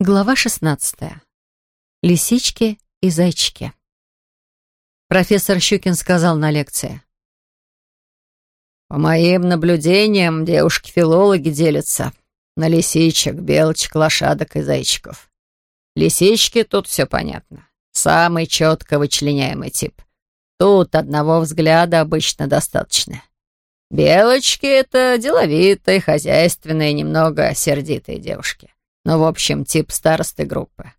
Глава 16. Лисички и зайчики. Профессор Щукин сказал на лекции. По моим наблюдениям, девушки-филологи делятся на лисичек, белочек, лошадок и зайчиков. Лисички тут все понятно. Самый четко вычленяемый тип. Тут одного взгляда обычно достаточно. Белочки — это деловитые, хозяйственные, немного сердитые девушки. Ну, в общем, тип старосты группы.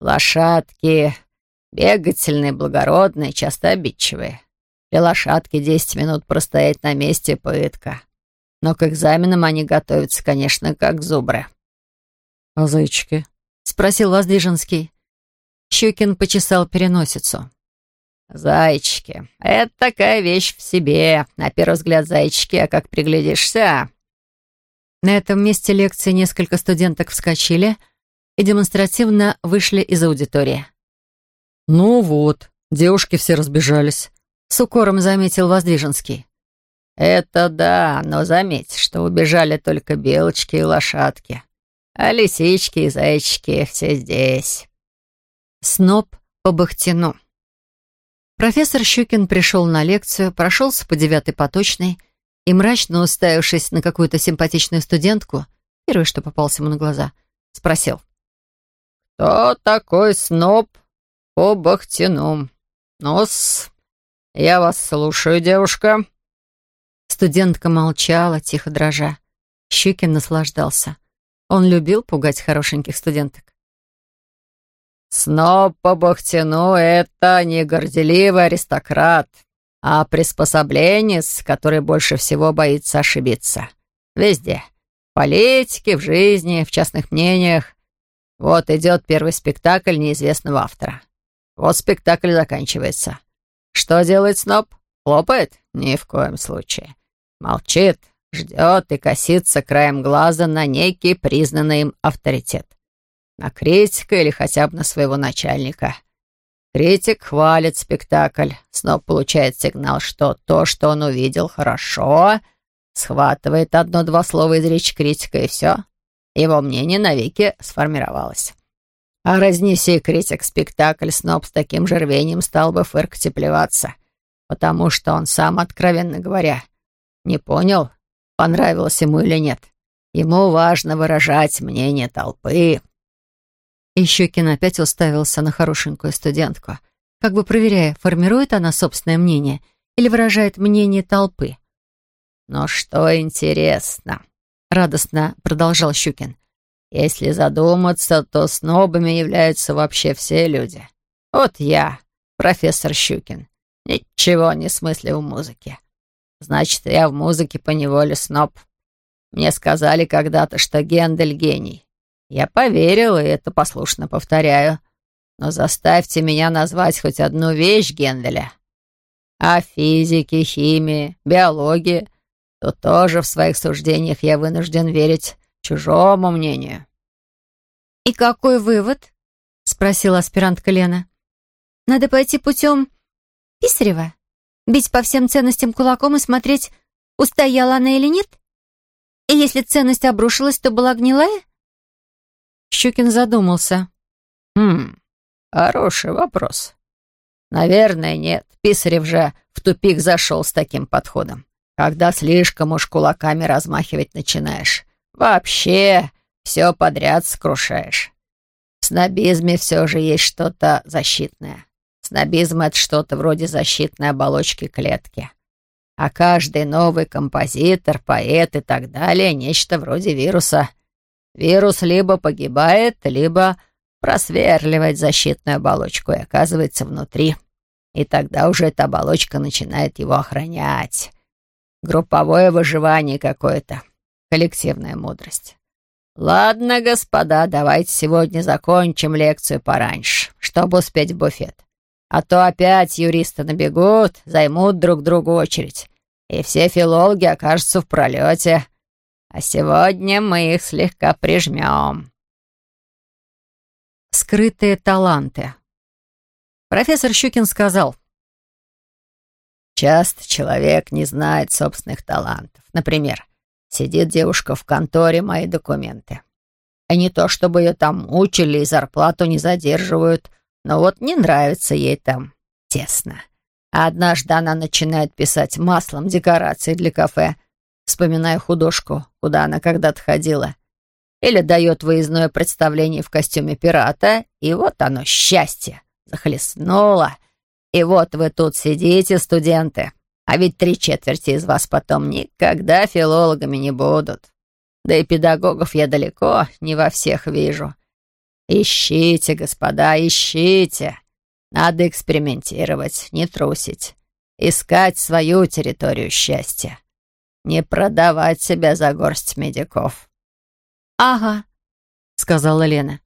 Лошадки бегательные, благородные, часто обидчивые. Для лошадки 10 минут простоять на месте — пытка. Но к экзаменам они готовятся, конечно, как зубры. «А зайчики?» — спросил Воздвиженский. Щукин почесал переносицу. «Зайчики — это такая вещь в себе. На первый взгляд зайчики, а как приглядишься...» На этом месте лекции несколько студенток вскочили и демонстративно вышли из аудитории. «Ну вот, девушки все разбежались», — с укором заметил Воздвиженский. «Это да, но заметь, что убежали только белочки и лошадки, а лисички и зайчики все здесь». Сноб по Бахтину. Профессор Щукин пришел на лекцию, прошелся по девятой поточной и, мрачно уставившись на какую-то симпатичную студентку, первое, что попался ему на глаза, спросил. «Кто такой сноб по Бахтину? Нос, я вас слушаю, девушка». Студентка молчала, тихо дрожа. Щукин наслаждался. Он любил пугать хорошеньких студенток. «Сноб по Бахтину — это не горделивый аристократ, а приспособленец, который больше всего боится ошибиться. Везде. В политике, в жизни, в частных мнениях. Вот идет первый спектакль неизвестного автора. Вот спектакль заканчивается. Что делает сноб? Хлопает? Ни в коем случае. Молчит, ждет и косится краем глаза на некий признанный им авторитет. На критика или хотя бы на своего начальника — Критик хвалит спектакль. Снова получает сигнал, что то, что он увидел, хорошо. Схватывает одно-два слова из речи критика, и все. Его мнение навеки сформировалось. А разнеси критик спектакль, Сноб с таким же рвением стал бы фыркать плеваться. Потому что он сам, откровенно говоря, не понял, понравилось ему или нет. Ему важно выражать мнение толпы, и Щекин опять уставился на хорошенькую студентку, как бы проверяя, формирует она собственное мнение или выражает мнение толпы. «Но что интересно», — радостно продолжал Щукин, «если задуматься, то снобами являются вообще все люди. Вот я, профессор Щукин, ничего не смыслю в музыке. Значит, я в музыке поневоле сноб. Мне сказали когда-то, что Гендель гений. Я поверил, и это послушно повторяю. Но заставьте меня назвать хоть одну вещь Генделя. О физике, химии, биологии, то тоже в своих суждениях я вынужден верить чужому мнению. «И какой вывод?» — спросила аспирантка Лена. «Надо пойти путем Писарева? Бить по всем ценностям кулаком и смотреть, устояла она или нет? И если ценность обрушилась, то была гнилая? Щукин задумался. «Хм, хороший вопрос. Наверное, нет. Писарев же в тупик зашел с таким подходом. Когда слишком уж кулаками размахивать начинаешь, вообще все подряд скрушаешь. В снобизме все же есть что-то защитное. Снобизм — это что-то вроде защитной оболочки клетки. А каждый новый композитор, поэт и так далее — нечто вроде вируса, Вирус либо погибает, либо просверливает защитную оболочку и оказывается внутри. И тогда уже эта оболочка начинает его охранять. Групповое выживание какое-то. Коллективная мудрость. Ладно, господа, давайте сегодня закончим лекцию пораньше, чтобы успеть в буфет. А то опять юристы набегут, займут друг другу очередь. И все филологи окажутся в пролете. А сегодня мы их слегка прижмем. Скрытые таланты. Профессор Щукин сказал. Часто человек не знает собственных талантов. Например, сидит девушка в конторе «Мои документы». И не то, чтобы ее там мучили и зарплату не задерживают, но вот не нравится ей там тесно. А однажды она начинает писать маслом декорации для кафе, вспоминая художку, куда она когда-то ходила. Или дает выездное представление в костюме пирата, и вот оно, счастье, захлестнуло. И вот вы тут сидите, студенты, а ведь три четверти из вас потом никогда филологами не будут. Да и педагогов я далеко не во всех вижу. Ищите, господа, ищите. Надо экспериментировать, не трусить. Искать свою территорию счастья. Не продавать себя за горсть медиков. «Ага», — сказала Лена.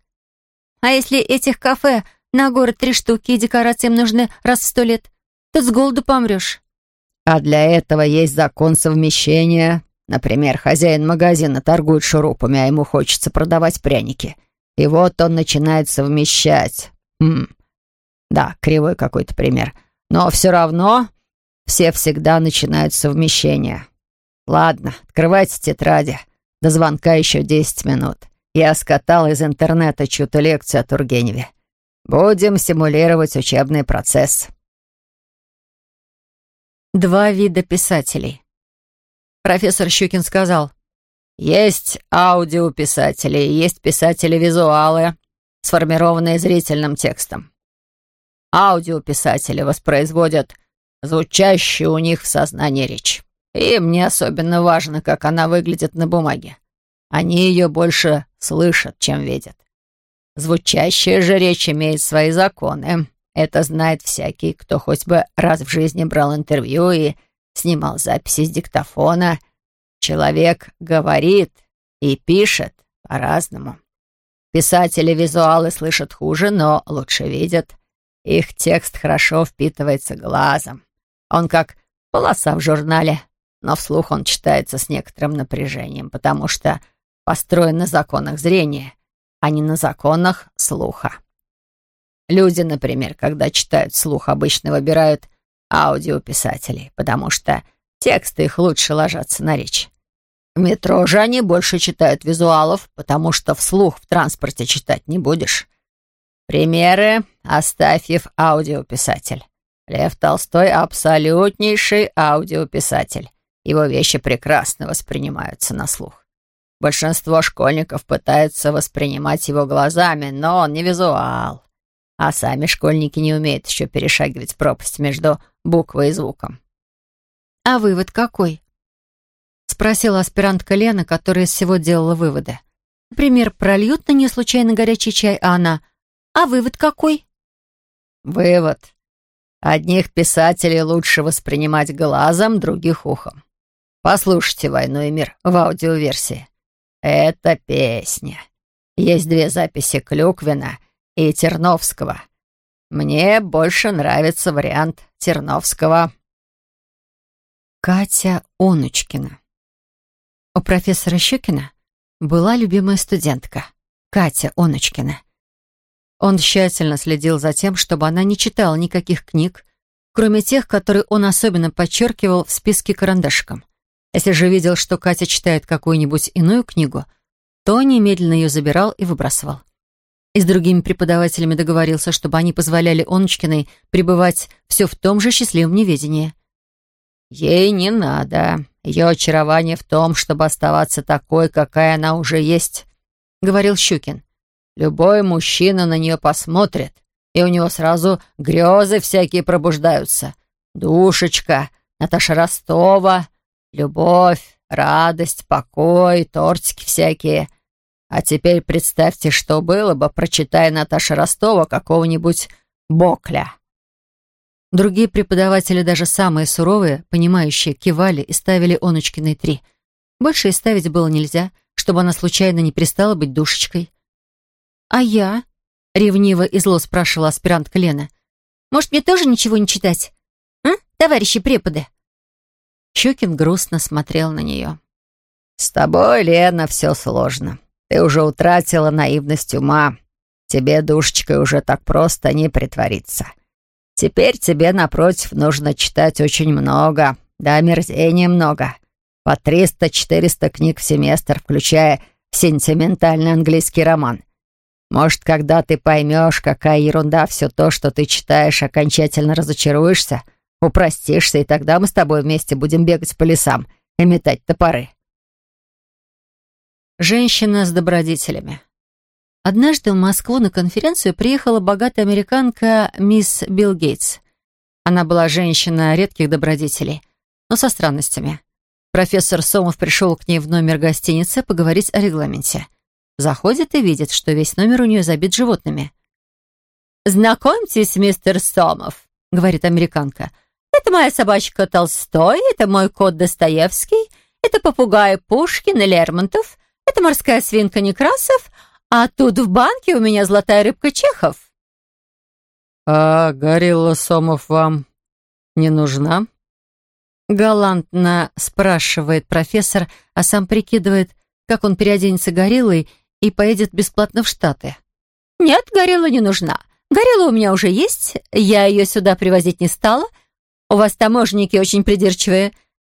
«А если этих кафе на город три штуки и декорациям нужны раз в сто лет, то с голоду помрешь». «А для этого есть закон совмещения. Например, хозяин магазина торгует шурупами, а ему хочется продавать пряники. И вот он начинает совмещать. Хм. Да, кривой какой-то пример. Но все равно все всегда начинают совмещение. Ладно, открывайте тетради. До звонка еще десять минут. Я скатал из интернета чью-то лекцию о Тургеневе. Будем симулировать учебный процесс. Два вида писателей. Профессор Щукин сказал, «Есть аудиописатели, есть писатели-визуалы, сформированные зрительным текстом. Аудиописатели воспроизводят звучащую у них в сознании речь. Им не особенно важно, как она выглядит на бумаге. Они ее больше слышат, чем видят. Звучащая же речь имеет свои законы. Это знает всякий, кто хоть бы раз в жизни брал интервью и снимал записи с диктофона. Человек говорит и пишет по-разному. Писатели-визуалы слышат хуже, но лучше видят. Их текст хорошо впитывается глазом. Он как полоса в журнале, но вслух он читается с некоторым напряжением, потому что построен на законах зрения, а не на законах слуха. Люди, например, когда читают слух, обычно выбирают аудиописателей, потому что тексты их лучше ложатся на речь. В метро же они больше читают визуалов, потому что вслух в транспорте читать не будешь. Примеры. Астафьев аудиописатель. Лев Толстой — абсолютнейший аудиописатель. Его вещи прекрасно воспринимаются на слух. Большинство школьников пытаются воспринимать его глазами, но он не визуал. А сами школьники не умеют еще перешагивать пропасть между буквой и звуком. «А вывод какой?» — спросила аспирантка Лена, которая из всего делала выводы. Например, прольют на нее случайно горячий чай, а она... «А вывод какой?» «Вывод. Одних писателей лучше воспринимать глазом, других — ухом. Послушайте «Войну и мир» в аудиоверсии. Это песня. Есть две записи Клюквина и Терновского. Мне больше нравится вариант Терновского. Катя Онучкина. У профессора Щукина была любимая студентка Катя Онучкина. Он тщательно следил за тем, чтобы она не читала никаких книг, кроме тех, которые он особенно подчеркивал в списке карандашиком. Если же видел, что Катя читает какую-нибудь иную книгу, то немедленно ее забирал и выбрасывал и с другими преподавателями договорился, чтобы они позволяли Оночкиной пребывать все в том же счастливом неведении. «Ей не надо. Ее очарование в том, чтобы оставаться такой, какая она уже есть», — говорил Щукин. «Любой мужчина на нее посмотрит, и у него сразу грезы всякие пробуждаются. Душечка, Наташа Ростова, любовь, радость, покой, тортики всякие — а теперь представьте, что было бы, прочитая Наташа Ростова какого-нибудь Бокля. Другие преподаватели, даже самые суровые, понимающие, кивали и ставили Оночкиной три. Больше и ставить было нельзя, чтобы она случайно не пристала быть душечкой. «А я?» — ревниво и зло спрашивала аспирантка Лена. «Может, мне тоже ничего не читать? А, товарищи преподы?» Щукин грустно смотрел на нее. «С тобой, Лена, все сложно. Ты уже утратила наивность ума. Тебе, душечкой, уже так просто не притвориться. Теперь тебе, напротив, нужно читать очень много, да омерзения много. По 300-400 книг в семестр, включая сентиментальный английский роман. Может, когда ты поймешь, какая ерунда все то, что ты читаешь, окончательно разочаруешься, упростишься, и тогда мы с тобой вместе будем бегать по лесам и метать топоры. Женщина с добродетелями. Однажды в Москву на конференцию приехала богатая американка мисс Билл Гейтс. Она была женщина редких добродетелей, но со странностями. Профессор Сомов пришел к ней в номер гостиницы поговорить о регламенте. Заходит и видит, что весь номер у нее забит животными. «Знакомьтесь, мистер Сомов», — говорит американка. «Это моя собачка Толстой, это мой кот Достоевский, это попугай Пушкин и Лермонтов, это морская свинка Некрасов, а тут в банке у меня золотая рыбка Чехов». «А горилла Сомов вам не нужна?» Галантно спрашивает профессор, а сам прикидывает, как он переоденется гориллой и поедет бесплатно в Штаты. «Нет, горилла не нужна. Горилла у меня уже есть, я ее сюда привозить не стала. У вас таможенники очень придирчивые.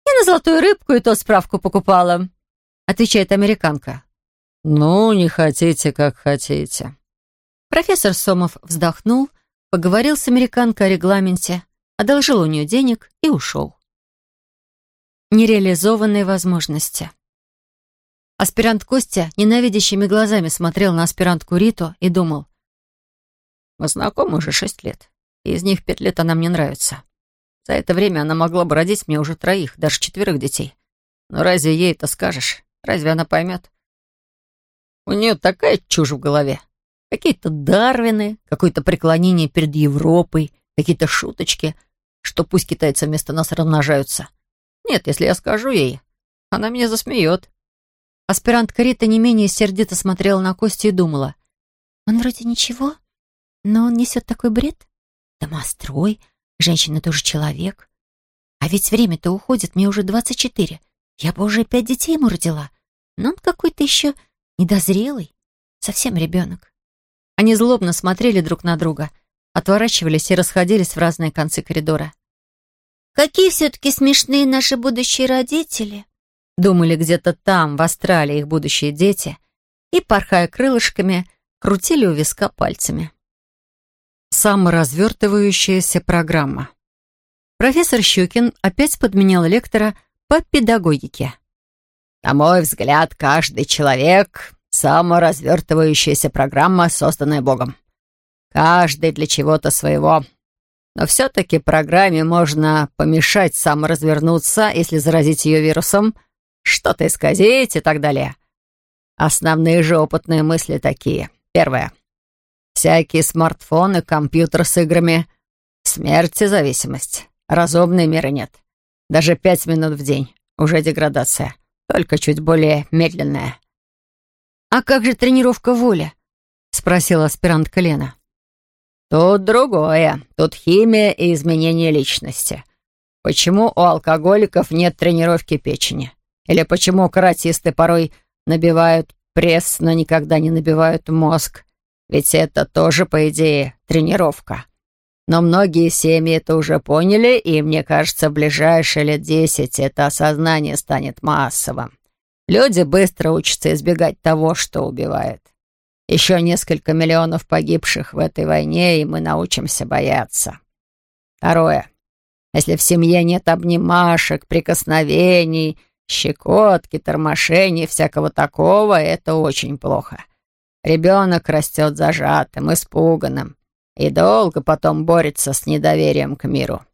Я на золотую рыбку и то справку покупала», — отвечает американка. «Ну, не хотите, как хотите». Профессор Сомов вздохнул, поговорил с американкой о регламенте, одолжил у нее денег и ушел. Нереализованные возможности. Аспирант Костя ненавидящими глазами смотрел на аспирантку Риту и думал. «Мы знакомы уже шесть лет, и из них пять лет она мне нравится. За это время она могла бы родить мне уже троих, даже четверых детей. Но разве ей это скажешь? Разве она поймет? У нее такая чушь в голове. Какие-то Дарвины, какое-то преклонение перед Европой, какие-то шуточки, что пусть китайцы вместо нас размножаются. Нет, если я скажу ей, она меня засмеет. Аспирантка Рита не менее сердито смотрела на Костю и думала. Он вроде ничего, но он несет такой бред. Домострой, женщина тоже человек. А ведь время-то уходит, мне уже двадцать четыре. Я бы уже пять детей ему родила. Но он какой-то еще недозрелый, совсем ребенок. Они злобно смотрели друг на друга, отворачивались и расходились в разные концы коридора. «Какие все-таки смешные наши будущие родители!» Думали где-то там, в Австралии, их будущие дети, и, порхая крылышками, крутили у виска пальцами. Саморазвертывающаяся программа. Профессор Щукин опять подменял лектора по педагогике. На мой взгляд, каждый человек — саморазвертывающаяся программа, созданная Богом. Каждый для чего-то своего. Но все-таки программе можно помешать саморазвернуться, если заразить ее вирусом, что-то исказить и так далее. Основные же опытные мысли такие. Первое. Всякие смартфоны, компьютер с играми. Смерть и зависимость. Разумной меры нет. Даже пять минут в день. Уже деградация только чуть более медленная. «А как же тренировка воли?» — спросила аспирантка Лена. «Тут другое. Тут химия и изменение личности. Почему у алкоголиков нет тренировки печени? Или почему каратисты порой набивают пресс, но никогда не набивают мозг? Ведь это тоже, по идее, тренировка. Но многие семьи это уже поняли, и, мне кажется, в ближайшие лет десять это осознание станет массовым. Люди быстро учатся избегать того, что убивает. Еще несколько миллионов погибших в этой войне, и мы научимся бояться. Второе. Если в семье нет обнимашек, прикосновений, щекотки, тормошений, всякого такого, это очень плохо. Ребенок растет зажатым, испуганным, и долго потом борется с недоверием к миру.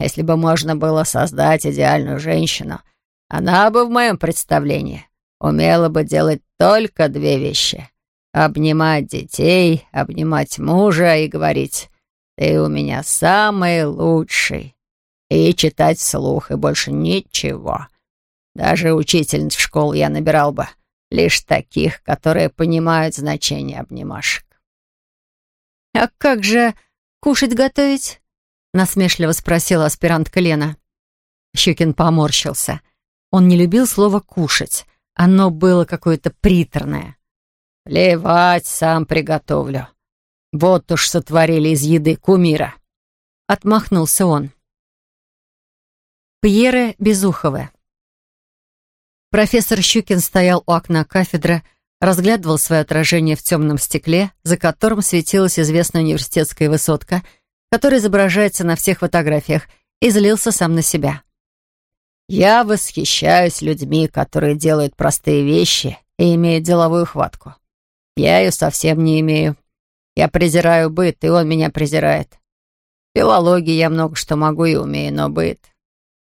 Если бы можно было создать идеальную женщину, она бы в моем представлении умела бы делать только две вещи. Обнимать детей, обнимать мужа и говорить «Ты у меня самый лучший». И читать вслух, и больше ничего. Даже учительниц в школу я набирал бы лишь таких, которые понимают значение обнимашек. «А как же кушать готовить?» — насмешливо спросила аспирантка Лена. Щукин поморщился. Он не любил слово «кушать». Оно было какое-то приторное. «Плевать, сам приготовлю. Вот уж сотворили из еды кумира». Отмахнулся он. Пьеры Безуховы. Профессор Щукин стоял у окна кафедры, разглядывал свое отражение в темном стекле, за которым светилась известная университетская высотка, которая изображается на всех фотографиях, и злился сам на себя. «Я восхищаюсь людьми, которые делают простые вещи и имеют деловую хватку. Я ее совсем не имею. Я презираю быт, и он меня презирает. В филологии я много что могу и умею, но быт...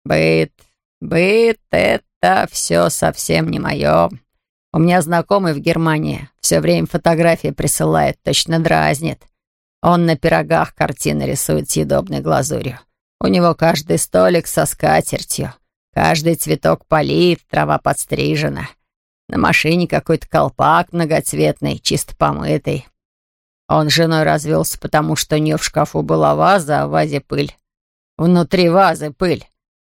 Быт... Быт — это все совсем не мое. У меня знакомый в Германии все время фотографии присылает, точно дразнит. Он на пирогах картины рисует съедобной глазурью. У него каждый столик со скатертью, каждый цветок полит, трава подстрижена. На машине какой-то колпак многоцветный, чисто помытый. Он с женой развелся, потому что у нее в шкафу была ваза, а в вазе пыль. Внутри вазы пыль.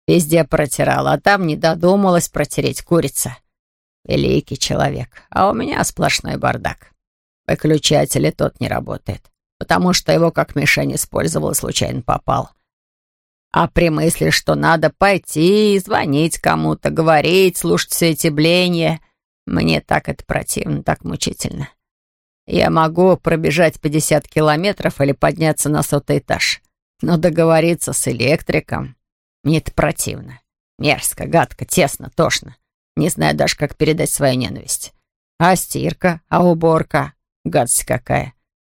Везде протирала, а там не додумалась протереть курица. Великий человек, а у меня сплошной бардак. Выключатель и тот не работает, потому что его как мишень использовал и случайно попал. А при мысли, что надо пойти, звонить кому-то, говорить, слушать все эти бления, мне так это противно, так мучительно. Я могу пробежать 50 километров или подняться на сотый этаж, но договориться с электриком мне это противно. Мерзко, гадко, тесно, тошно. Не знаю даже, как передать свою ненависть. А стирка, а уборка. Гадость какая.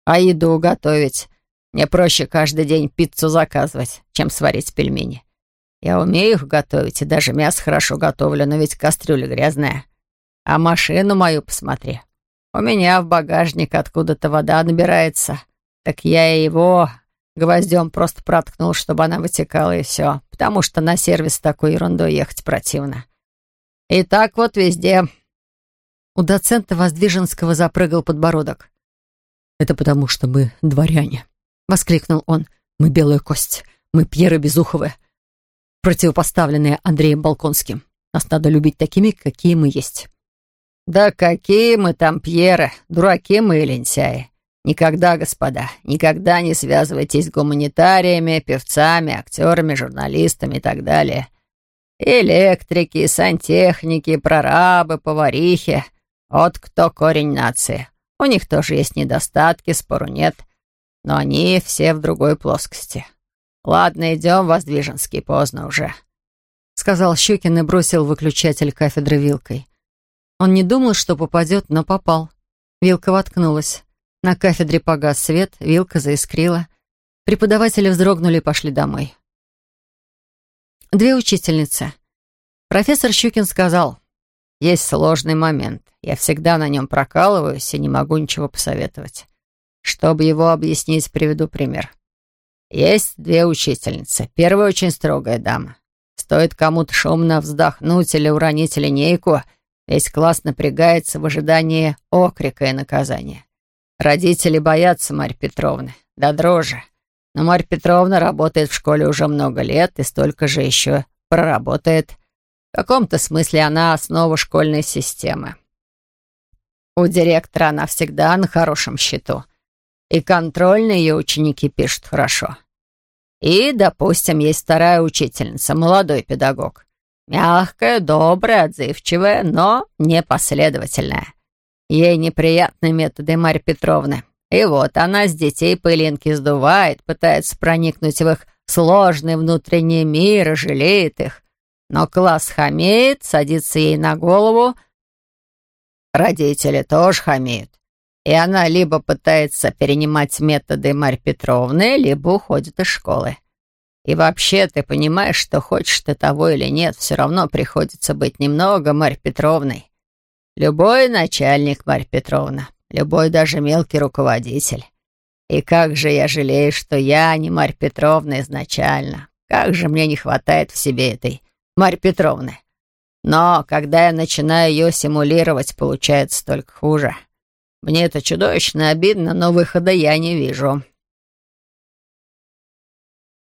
А еду готовить. Мне проще каждый день пиццу заказывать, чем сварить пельмени. Я умею их готовить, и даже мясо хорошо готовлю, но ведь кастрюля грязная. А машину мою посмотри. У меня в багажник откуда-то вода набирается. Так я его гвоздем просто проткнул, чтобы она вытекала, и все. Потому что на сервис такой ерундой ехать противно. И так вот везде. У доцента Воздвиженского запрыгал подбородок. «Это потому, что мы дворяне», — воскликнул он. «Мы белая кость, мы Пьеры Безуховы, противопоставленные Андреем Балконским. Нас надо любить такими, какие мы есть». «Да какие мы там Пьеры, дураки мы и лентяи. Никогда, господа, никогда не связывайтесь с гуманитариями, певцами, актерами, журналистами и так далее. Электрики, сантехники, прорабы, поварихи. Вот кто корень нации. У них тоже есть недостатки, спору нет. Но они все в другой плоскости. Ладно, идем, Воздвиженский, поздно уже. Сказал Щукин и бросил выключатель кафедры вилкой. Он не думал, что попадет, но попал. Вилка воткнулась. На кафедре погас свет, вилка заискрила. Преподаватели вздрогнули и пошли домой. Две учительницы. Профессор Щукин сказал, «Есть сложный момент. Я всегда на нем прокалываюсь и не могу ничего посоветовать. Чтобы его объяснить, приведу пример. Есть две учительницы. Первая очень строгая дама. Стоит кому-то шумно вздохнуть или уронить линейку, весь класс напрягается в ожидании окрика и наказания. Родители боятся Марьи Петровны, да дрожи. Но Марья Петровна работает в школе уже много лет и столько же еще проработает. В каком-то смысле она основа школьной системы. У директора она всегда на хорошем счету. И контрольные ее ученики пишут хорошо. И, допустим, есть вторая учительница, молодой педагог. Мягкая, добрая, отзывчивая, но непоследовательная. Ей неприятны методы Марьи Петровны. И вот она с детей пылинки сдувает, пытается проникнуть в их сложный внутренний мир и жалеет их. Но класс хамеет, садится ей на голову. Родители тоже хамеют. И она либо пытается перенимать методы Марьи Петровны, либо уходит из школы. И вообще, ты понимаешь, что хочешь ты того или нет, все равно приходится быть немного Марьей Петровной. Любой начальник, Марья Петровна, любой даже мелкий руководитель. И как же я жалею, что я не Марья Петровна изначально. Как же мне не хватает в себе этой Марьи Петровны. Но когда я начинаю ее симулировать, получается только хуже. Мне это чудовищно обидно, но выхода я не вижу.